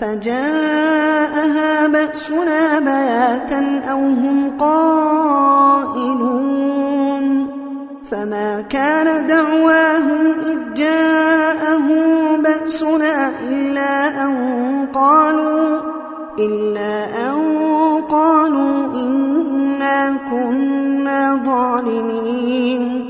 فجاءها بأسنا بياتا أو هم قائلون فما كان دعواهم إذ جاءهم بأسنا إلا أن قالوا إلا أن قالوا إنا كنا ظالمين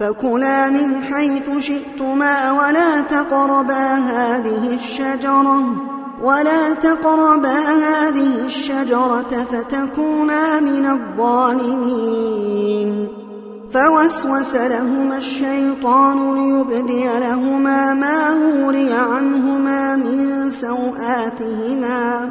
فكلا من حيث شئتما ولا تقربا هذه الشجرة ولا تقربا هذه الشجرة فتكونا من الظالمين. فوسوس لهما الشيطان ليبدي لهما ما وري عنهما من سوآتهما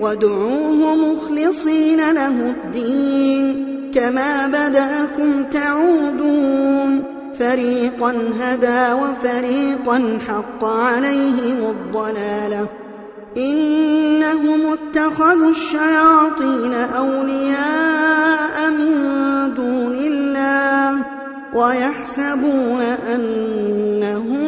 وادعوه مخلصين له الدين. كما بدأكم تعودون. فريقا هدى وفريقا حق عليهم الضلالة. إنهم اتخذوا الشياطين أولياء من دون الله. ويحسبون أنهم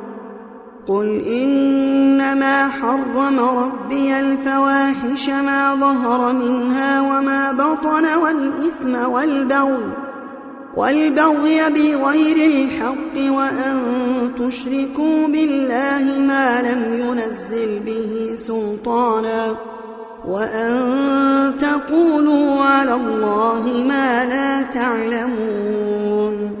قل إنما حرم ربي الفواحش ما ظهر منها وما بطن والإثم والبغي والبغي بغير الحق وأن تشركوا بالله ما لم ينزل به سلطانا وأن تقولوا على الله ما لا تعلمون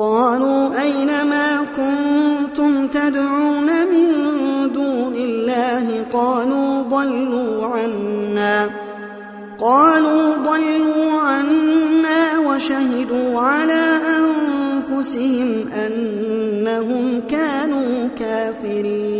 قالوا أين ما كنتم تدعون من دون الله قالوا ضلوا عنا. قالوا ضلوا عنا وشهدوا على أنفسهم أنهم كانوا كافرين.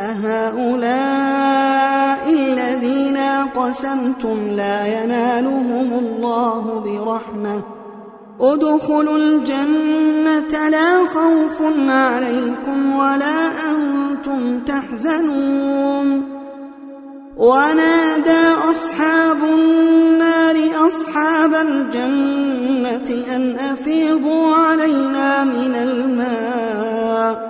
أهؤلاء الذين قسمتم لا ينالهم الله برحمة. ادخلوا الجنة لا خوف عليكم ولا أنتم تحزنون. ونادى أصحاب النار أصحاب الجنة أن أفيضوا علينا من الماء.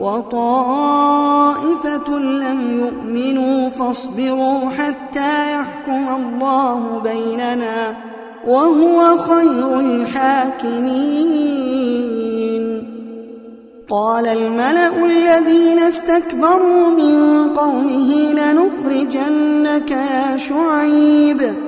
وطائفة لم يؤمنوا فاصبروا حتى يحكم الله بيننا وهو خير الحاكمين. قال الملأ الذين استكبروا من قومه لنخرجنك يا شعيب.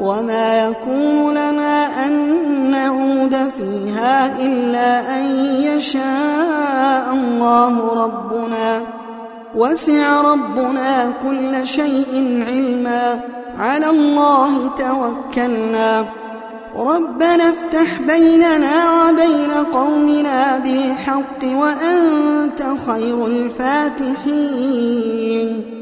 وما يكون لنا أن نعود فيها إلا أن يشاء الله ربنا. وسع ربنا كل شيء علما. على الله توكلنا. ربنا افتح بيننا وبين قومنا بالحق وأنت خير الفاتحين.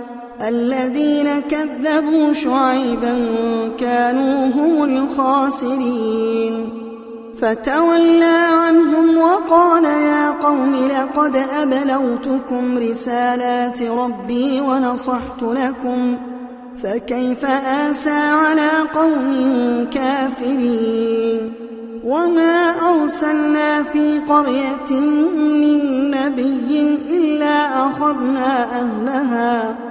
الذين كذبوا شعيبا كانوا هم الخاسرين. فتولى عنهم وقال يا قوم لقد أبلوتكم رسالات ربي ونصحت لكم فكيف آسى على قوم كافرين؟ وما أرسلنا في قرية من نبي إلا أخذنا أهلها.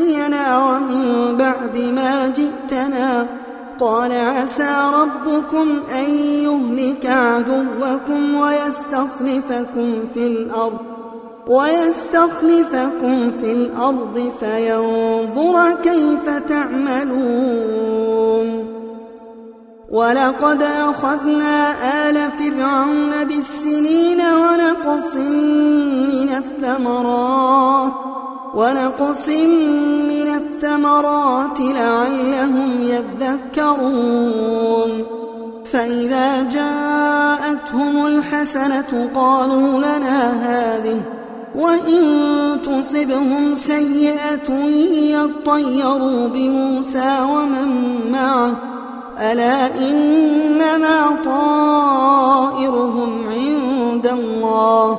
تأتينا ومن بعد ما جئتنا؟ قال عسى ربكم أن يهلك عدوكم ويستخلفكم في الأرض ويستخلفكم في الأرض فينظر كيف تعملون. ولقد أخذنا آل فرعون بالسنين ونقص من الثمرات. ونقص من الثمرات لعلهم يذكرون. فإذا جاءتهم الحسنة قالوا لنا هذه وإن تصبهم سيئة يطيروا بموسى ومن معه. ألا إنما طائرهم عند الله؟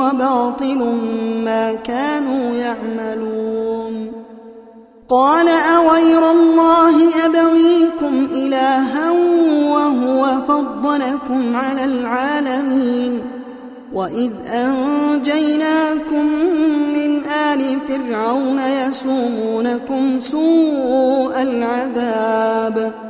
وباطل ما كانوا يعملون. قال أغير الله أبغيكم إلها وهو فضلكم على العالمين. وإذ أنجيناكم من آل فرعون يسومونكم سوء العذاب.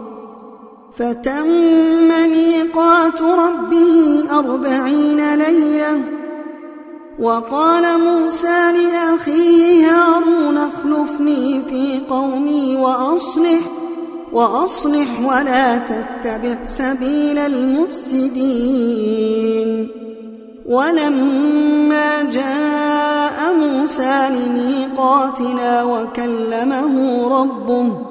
فتم ميقات ربه أربعين ليلة وقال موسى لأخيه هارون اخلفني في قومي وأصلح وأصلح ولا تتبع سبيل المفسدين. ولما جاء موسى لميقاتنا وكلمه ربه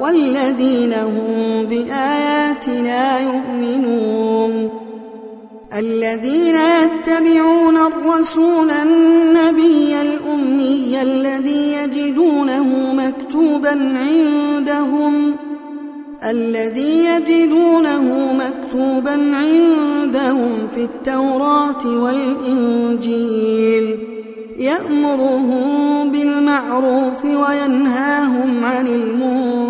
والذين هم بآياتنا يؤمنون. الذين يتبعون الرسول النبي الأمي الذي يجدونه مكتوبا عندهم الذي يجدونه مكتوبا عندهم في التوراة والإنجيل. يأمرهم بالمعروف وينهاهم عن المنكر.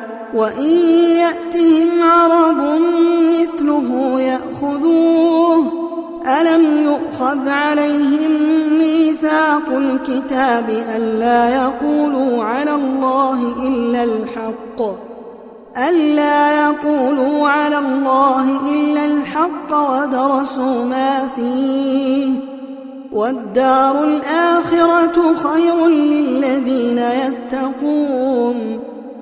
وإن يأتهم عرض مثله يأخذوه. ألم يؤخذ عليهم ميثاق الكتاب ألا يقولوا على الله إلا الحق؟ ألا يقولوا على الله إلا الحق ودرسوا ما فيه. والدار الآخرة خير للذين يتقون.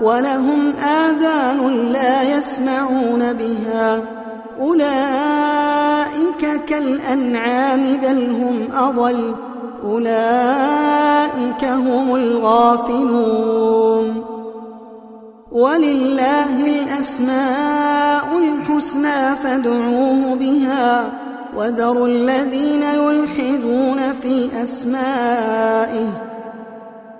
ولهم آذان لا يسمعون بها. أولئك كالأنعام بل هم أضل. أولئك هم الغافلون. ولله الأسماء الحسنى فادعوه بها. وذروا الذين يلحدون في أسمائه.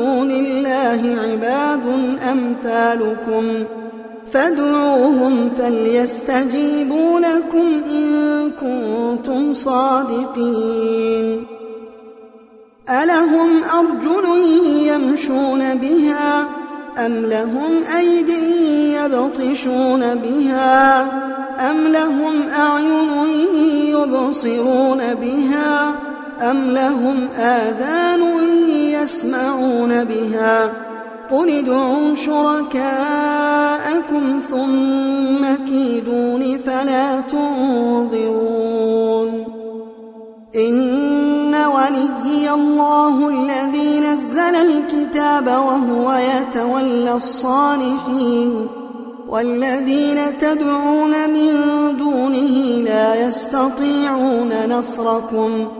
دون الله عباد أمثالكم فادعوهم فليستجيبوا لكم إن كنتم صادقين ألهم أرجل يمشون بها أم لهم أيدي يبطشون بها أم لهم أعين يبصرون بها أم لهم آذان يسمعون بها. قل ادعوا شركاءكم ثم كيدون فلا تنظرون. إن وليي الله الذي نزل الكتاب وهو يتولى الصالحين. والذين تدعون من دونه لا يستطيعون نصركم.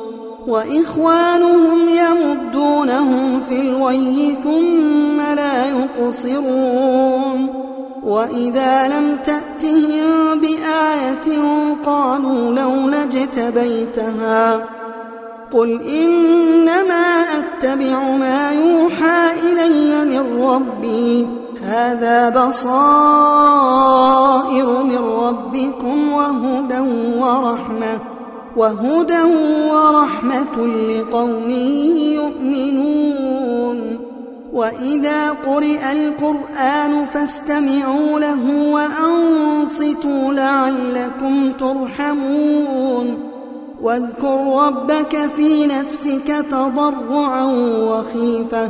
وإخوانهم يمدونهم في الوي ثم لا يقصرون. وإذا لم تأتهم بآية قالوا لولا اجتبيتها. قل إنما أتبع ما يوحى إلي من ربي. هذا بصائر من ربكم وهدى ورحمة. وهدى ورحمة لقوم يؤمنون. وإذا قرئ القرآن فاستمعوا له وأنصتوا لعلكم ترحمون. واذكر ربك في نفسك تضرعا وخيفة.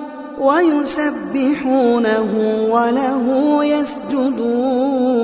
ويسبحونه وله يسجدون.